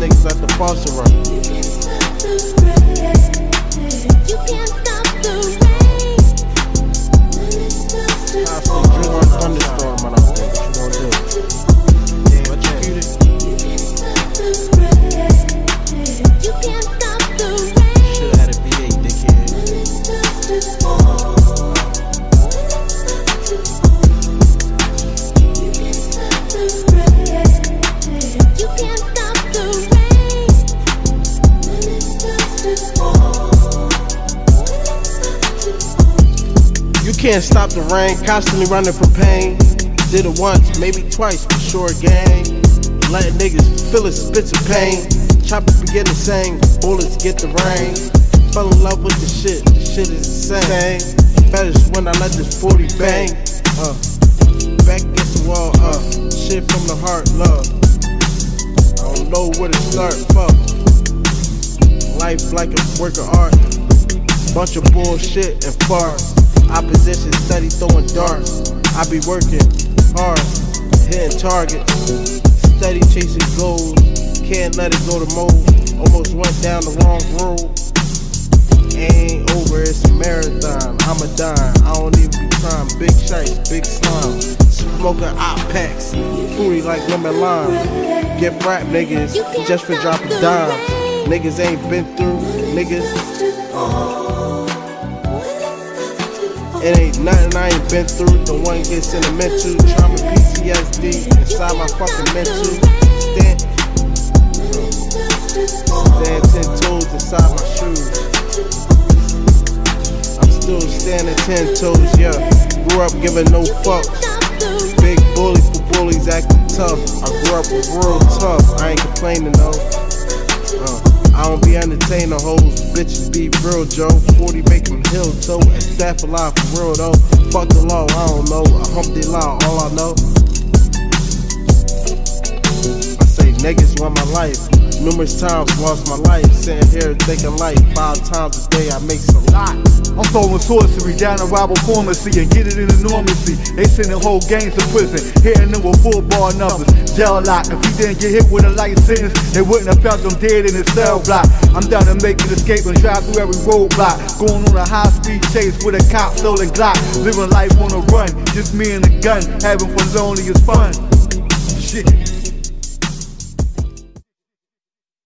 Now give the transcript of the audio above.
niggas at the function room. Can't stop the rain, constantly running from pain. Did it once, maybe twice, for sure, gang. Letting niggas feel it, spits of pain. Choppers begin to sing, bullets get the rain. Fell in love with the shit, the shit is insane. Fetish when I let this 40 bang. Uh, back against the wall, uh, shit from the heart, love. I don't know where to start, fuck. Life like a work of art. Bunch of bullshit and farts. Opposition steady throwing darts. I be working hard, hitting targets. Steady chasing goals. Can't let it go to mold. Almost went down the wrong road. Ain't over, it's a marathon. I'm a dime. I don't even be trying. Big shites, big slime. Smoking op packs. Fruity like lemon lime. Get rap niggas just for dropping dimes. Niggas ain't been through. Niggas. It ain't nothing I ain't been through. The one get sentimental. Trauma PTSD inside my fucking mental. Stand, stand ten toes inside my shoes. I'm still standing ten toes, yeah. Grew up giving no fucks. Big bully for bullies acting tough. I grew up real tough. I ain't complaining though. I don't be entertaining hoes, bitches be real, Joe. 40 make them hill toe, and staff alive for real though. Fuck the law, I don't know. I hump the law, all I know. Niggas want my life. Numerous times lost my life. Sitting here thinking life. five times a day I make some lot. I'm throwing sorcery down to rival pharmacy and get it in enormity. They sending whole gangs to prison, hitting them with football numbers. Jail lock. If he didn't get hit with a light sentence, they wouldn't have found him dead in his cell block. I'm down to make an escape and drive through every roadblock. Going on a high speed chase with a cop stolen Glock. Living life on a run, just me and the gun, having fun fun. Shit.